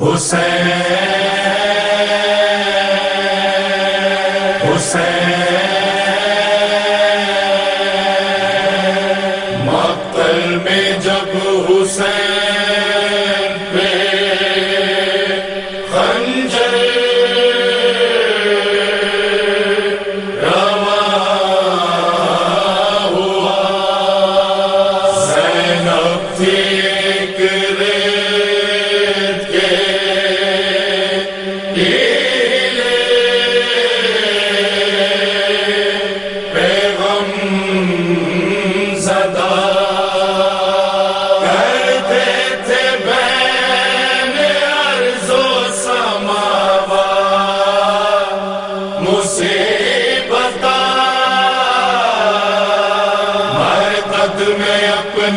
حسین حسین۔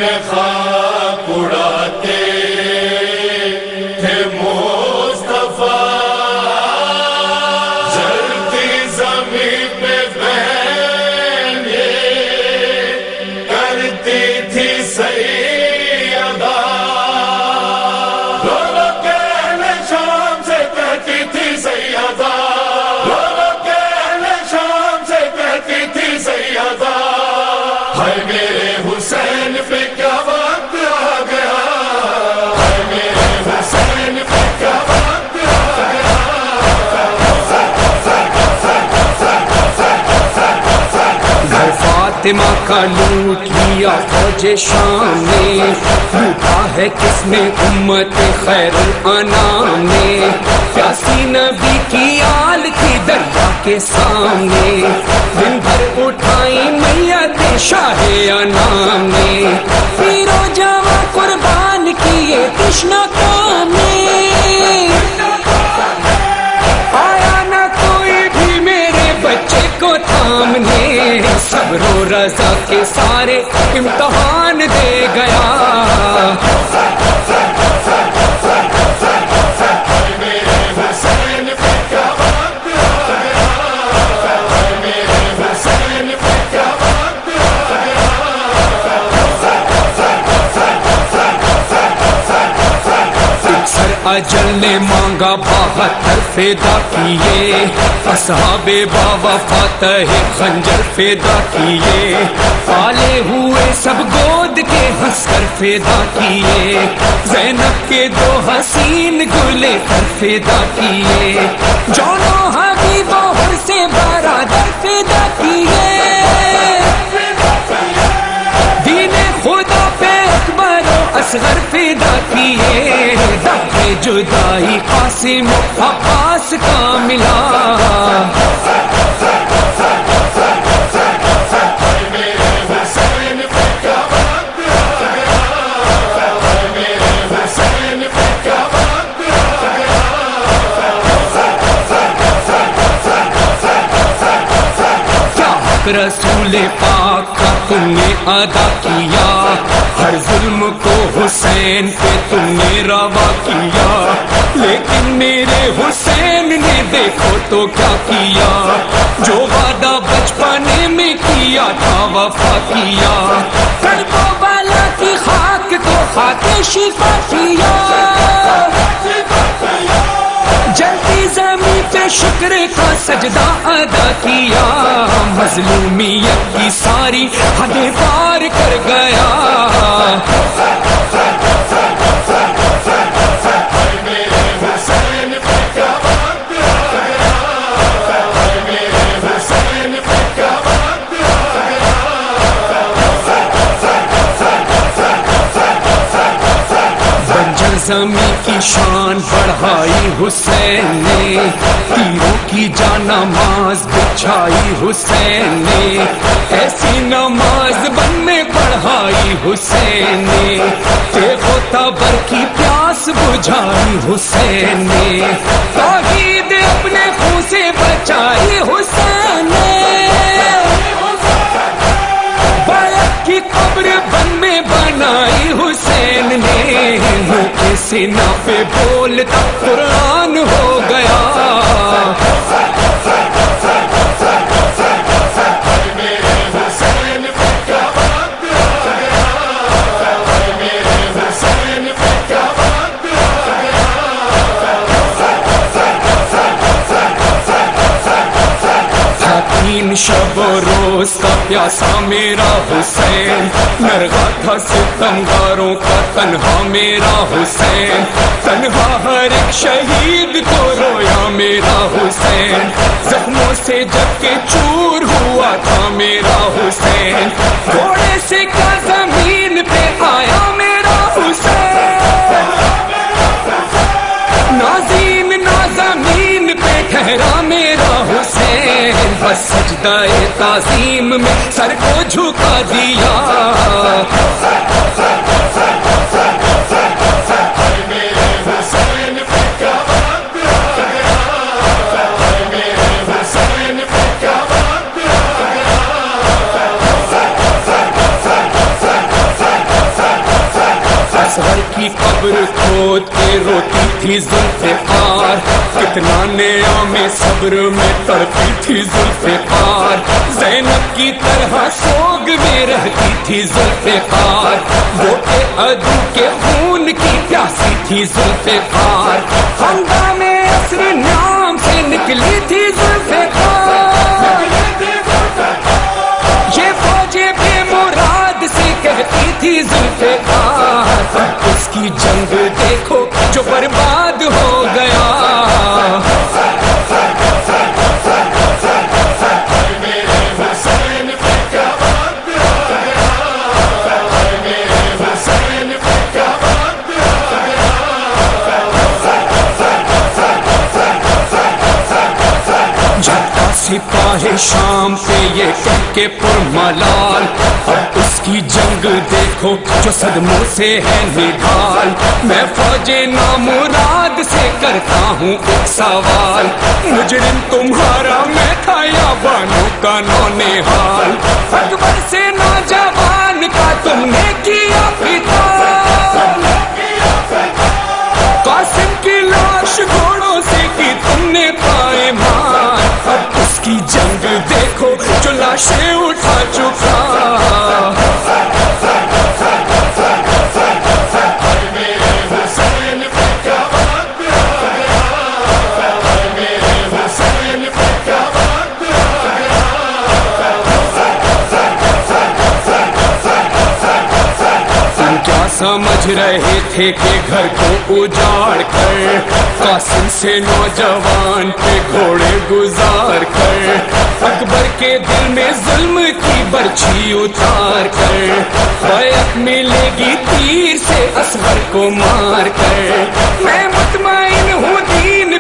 اپنے خاک اڑاتے تھے مصطفیٰ۔ جلتی زمین پہ بہنے کرتی تھی سیدہ لولو کہنے شام سے کہتی تھی شام سے کہتی تھی سیدہ ہائے میرے فاطمہ کا لوٹ لیا فوج شام نے لوٹا ہے کس نے امت خیر الانام نے پیاسی نبی کی آل کی دریا کے سامنے۔ دن بھر اٹھائی میت شاہ انام نے پیرو جاوا قربان کیے تشنا کام رضا کے سارے امتحان دے گیا۔ اجل نے مانگا بہتر فیدا کیے، اصحاب بابا فاتح خنجر فیدا کیے پالے ہوئے سب گود کے ہنس کر فیدا کیے، زینب کے دو حسین گلے کر فیدا کیے جونو حبیب ہر سے برادر فیدا کیے۔ اصغر پیدا کیے دکھ جدائی قاسم عباس کا ملا۔ رسول پاک تم نے ادا کیا۔ ہر ظلم کو حسین پہ تم نے روا کیا۔ لیکن میرے حسین نے دیکھو تو کیا کیا۔ جو وعدہ بچپنے میں کیا تھا وفا کیا۔ بالا کی خاک کو خاک شفا کیا جلتی زمین پہ شکر کا سجدہ ادا کیا۔ مظلومیت کی ساری حدیں پار کر گیا۔ بنجر کی شان بڑھائی حسین نے، تیروں کی جا نماز بچھائی حسین نے، ایسی نماز بن میں پڑھائی حسین نے دیکھو تبر کی پیاس بجھائی حسین نے توحید اپنے خون سے بچائی حسین نے۔ کی قبر بن میں بنائی منہ سینہ پہ بولتا قرآن ہو شب و روز کا پیاسا میرا حسین، نرگا تھا ستمگاروں کا تنہا میرا حسین۔ تنہا ہر ایک شہید کو رویا میرا حسین۔ زخموں سے جب کے چور تاسیم تعظیم میں سر کو جھکا دیا۔ تھی ذوالفقار کتنا نیا میں صبر میں تڑپی تھی ذوالفقار زینب کی طرح سوگ میں رہتی تھی ذوالفقار وہ کے ادو کے خون کی پیاسی تھی ذوالفقار میں اثر نام سے نکلی تھی ذوالفقار سپاہ شام پہ یہ کہہ کے پر ملال۔ اب اس کی جنگ دیکھو جو صدموں سے ہے نڈال میں فوج نامراد سے کرتا ہوں ایک سوال۔ مجرم تمہارا میں تھا یا بانو کا نونحال اکبر سے نوجوان کا تم نے کیا سمجھ رہے تھے کہ گھر کو اجاڑ کر، قاسم سے نوجوان پہ گھوڑے گزار کر، اکبر کے دل میں ظلم کی برچھی اتار کر بیعت ملے گی تیر سے اصغر کو مار کر۔ میں مطمئن ہوں دین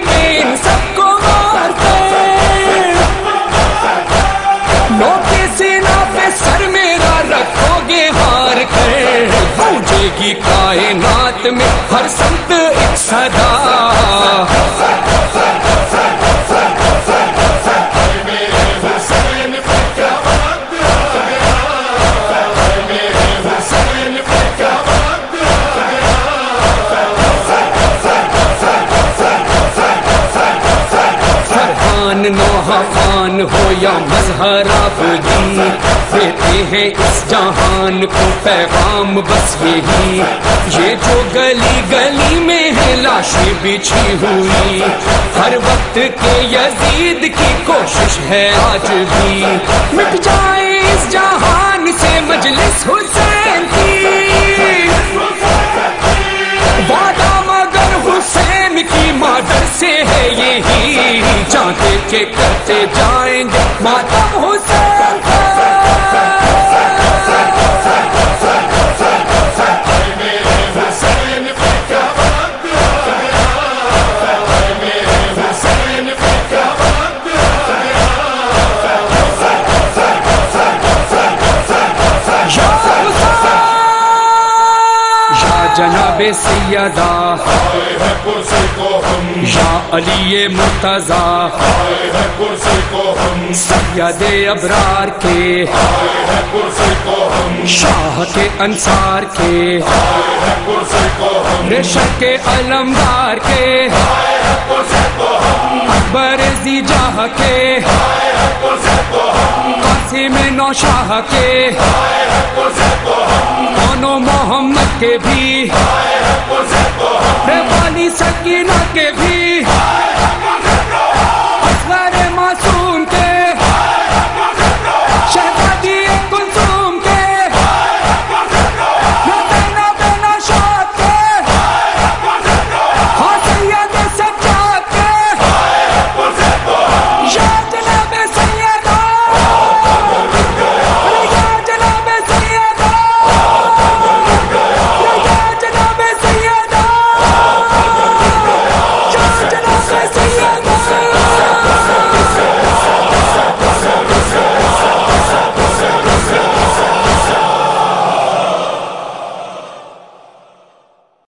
ہو یا مظہر آبدی، دیتے ہیں اس جہان کو پیغام، بس یہی۔ یہ جو گلی گلی میں ہے لاشیں بچھی ہوئی، ہر وقت کے یزید کی کوشش ہے آج بھی۔ مٹ جائے اس جہان سے مجلس حسین کی۔ وعدہ مگر حسین کی مادر سے ہے یہی۔ کے کرتے جائیں گے۔ بے سیدا یا علی مرتضی۔ سید ابرار کے۔ شاہ کے انصار کے۔ رشک کے علمدار کے۔ اکبر زی جاہ کے۔ قاسم نوشاہ کے۔ دونوں محمد کے بھی۔ والی سکینہ کے بھی۔